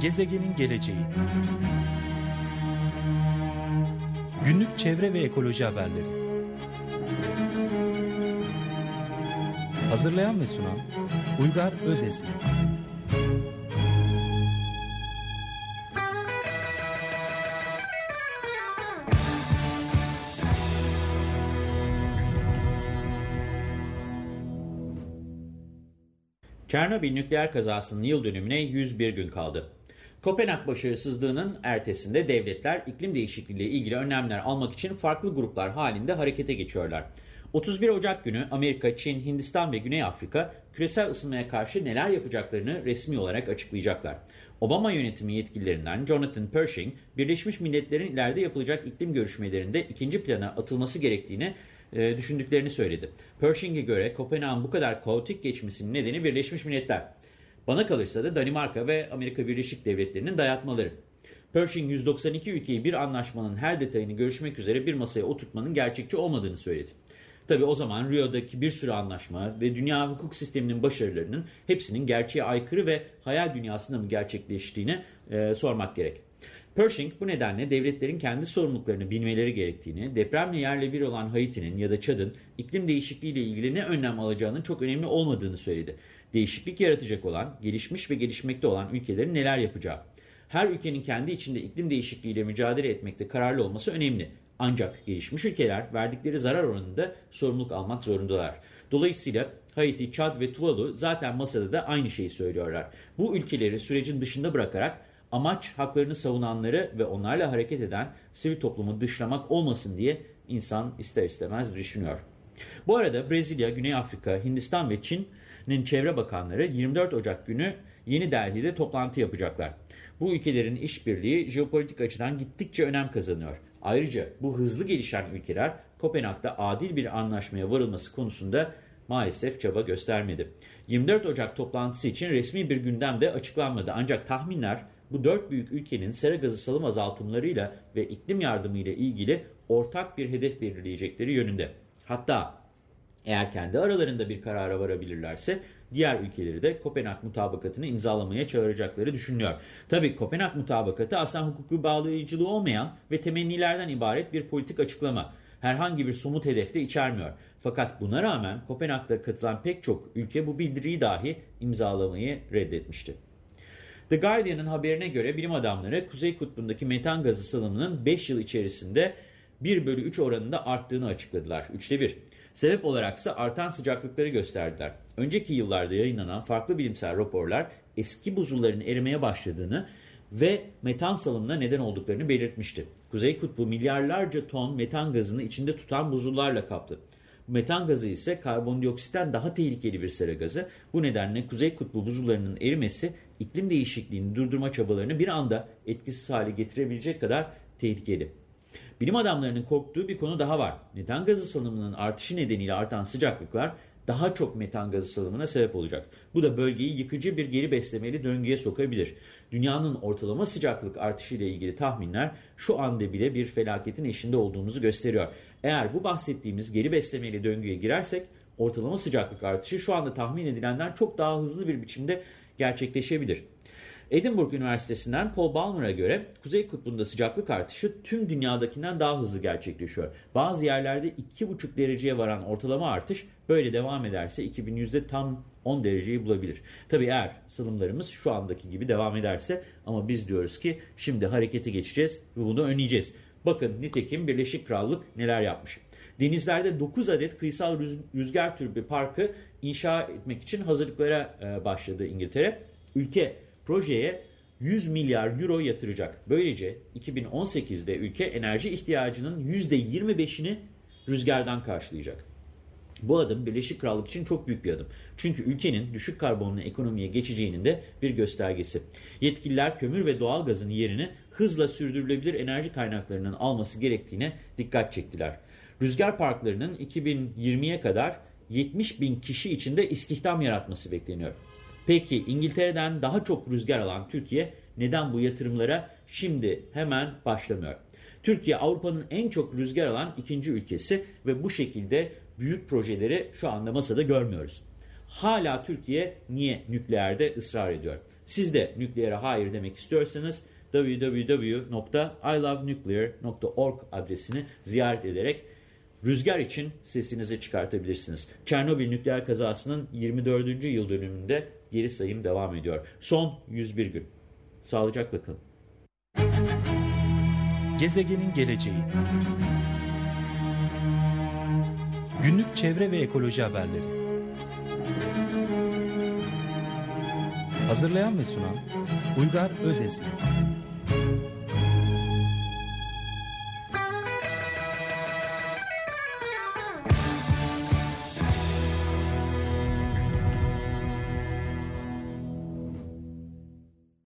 Gezegenin geleceği. Günlük çevre ve ekoloji haberleri. Hazırlayan ve sunan Uygar Özesmi. Çernobil nükleer kazasının yıl dönümüne 101 gün kaldı. Kopenhag başarısızlığının ertesinde devletler iklim değişikliği ile ilgili önlemler almak için farklı gruplar halinde harekete geçiyorlar. 31 Ocak günü Amerika, Çin, Hindistan ve Güney Afrika küresel ısınmaya karşı neler yapacaklarını resmi olarak açıklayacaklar. Obama yönetimi yetkililerinden Jonathan Pershing, Birleşmiş Milletler'in ileride yapılacak iklim görüşmelerinde ikinci plana atılması gerektiğini e, düşündüklerini söyledi. Pershing'e göre Kopenhag'ın bu kadar kaotik geçmesinin nedeni Birleşmiş Milletler. Bana kalırsa da Danimarka ve Amerika Birleşik Devletleri'nin dayatmaları. Pershing 192 ülkeyi bir anlaşmanın her detayını görüşmek üzere bir masaya oturtmanın gerçekçi olmadığını söyledi. Tabi o zaman Rio'daki bir sürü anlaşma ve dünya hukuk sisteminin başarılarının hepsinin gerçeğe aykırı ve hayal dünyasında mı gerçekleştiğini e, sormak gerek. Pershing bu nedenle devletlerin kendi sorumluluklarını bilmeleri gerektiğini, depremle yerle bir olan Haiti'nin ya da Çad'ın iklim değişikliği ile ilgili ne önlem alacağının çok önemli olmadığını söyledi. Değişiklik yaratacak olan, gelişmiş ve gelişmekte olan ülkelerin neler yapacağı. Her ülkenin kendi içinde iklim değişikliği ile mücadele etmekte kararlı olması önemli. Ancak gelişmiş ülkeler verdikleri zarar oranında sorumluluk almak zorundalar. Dolayısıyla Haiti, Çad ve Tuvalu zaten masada da aynı şeyi söylüyorlar. Bu ülkeleri sürecin dışında bırakarak amaç haklarını savunanları ve onlarla hareket eden sivil toplumu dışlamak olmasın diye insan ister istemez düşünüyor. Bu arada Brezilya, Güney Afrika, Hindistan ve Çin'in çevre bakanları 24 Ocak günü Yeni Delhi'de toplantı yapacaklar. Bu ülkelerin işbirliği jeopolitik açıdan gittikçe önem kazanıyor. Ayrıca bu hızlı gelişen ülkeler Kopenhag'da adil bir anlaşmaya varılması konusunda maalesef çaba göstermedi. 24 Ocak toplantısı için resmi bir gündem de açıklanmadı ancak tahminler bu dört büyük ülkenin sera gazı salım azaltımlarıyla ve iklim yardımıyla ilgili ortak bir hedef belirleyecekleri yönünde. Hatta eğer kendi aralarında bir karara varabilirlerse diğer ülkeleri de Kopenhag mutabakatını imzalamaya çağıracakları düşünülüyor. Tabii Kopenhag mutabakatı aslında hukuki bağlayıcılığı olmayan ve temennilerden ibaret bir politik açıklama. Herhangi bir somut hedefte içermiyor. Fakat buna rağmen Kopenhag'da katılan pek çok ülke bu bildiriyi dahi imzalamayı reddetmişti. The Guardian'ın haberine göre bilim adamları Kuzey Kutbu'ndaki metan gazı salımının 5 yıl içerisinde 1 bölü 3 oranında arttığını açıkladılar. Üçte bir. Sebep olaraksa artan sıcaklıkları gösterdiler. Önceki yıllarda yayınlanan farklı bilimsel raporlar eski buzulların erimeye başladığını ve metan salımına neden olduklarını belirtmişti. Kuzey Kutbu milyarlarca ton metan gazını içinde tutan buzullarla kaplı. Metan gazı ise karbondioksitten daha tehlikeli bir sera gazı. Bu nedenle Kuzey Kutbu buzullarının erimesi iklim değişikliğini durdurma çabalarını bir anda etkisiz hale getirebilecek kadar tehlikeli. Bilim adamlarının korktuğu bir konu daha var. Metan gazı salımının artışı nedeniyle artan sıcaklıklar daha çok metan gazı salımına sebep olacak. Bu da bölgeyi yıkıcı bir geri beslemeli döngüye sokabilir. Dünyanın ortalama sıcaklık artışı ile ilgili tahminler şu anda bile bir felaketin eşinde olduğumuzu gösteriyor. Eğer bu bahsettiğimiz geri beslemeli döngüye girersek ortalama sıcaklık artışı şu anda tahmin edilenden çok daha hızlı bir biçimde gerçekleşebilir. Edinburgh Üniversitesi'nden Paul Balmer'a göre Kuzey Kutbu'nda sıcaklık artışı tüm dünyadakinden daha hızlı gerçekleşiyor. Bazı yerlerde 2,5 dereceye varan ortalama artış böyle devam ederse 2100'de tam 10 dereceyi bulabilir. Tabii eğer sılımlarımız şu andaki gibi devam ederse ama biz diyoruz ki şimdi harekete geçeceğiz ve bunu önleyeceğiz. Bakın nitekim Birleşik Krallık neler yapmış. Denizlerde 9 adet kıyısal rüzgar türbü parkı inşa etmek için hazırlıklara e, başladı İngiltere. Ülke projeye 100 milyar euro yatıracak. Böylece 2018'de ülke enerji ihtiyacının %25'ini rüzgardan karşılayacak. Bu adım Birleşik Krallık için çok büyük bir adım. Çünkü ülkenin düşük karbonlu ekonomiye geçeceğinin de bir göstergesi. Yetkililer kömür ve doğal gazın yerini hızla sürdürülebilir enerji kaynaklarının alması gerektiğine dikkat çektiler. Rüzgar parklarının 2020'ye kadar 70 bin kişi içinde istihdam yaratması bekleniyor. Peki İngiltere'den daha çok rüzgar alan Türkiye neden bu yatırımlara şimdi hemen başlamıyor? Türkiye Avrupa'nın en çok rüzgar alan ikinci ülkesi ve bu şekilde büyük projeleri şu anda masada görmüyoruz. hala Türkiye niye nükleerde ısrar ediyor? Siz de nükleere hayır demek istiyorsanız www.ilovenuclear.org adresini ziyaret ederek rüzgar için sesinizi çıkartabilirsiniz. Çernobil nükleer kazasının 24. yıl dönümünde geri sayım devam ediyor. Son 101 gün. Sağlıcakla kalın. Gezegenin geleceği Günlük çevre ve ekoloji haberleri Hazırlayan ve sunan Uygar Özesmi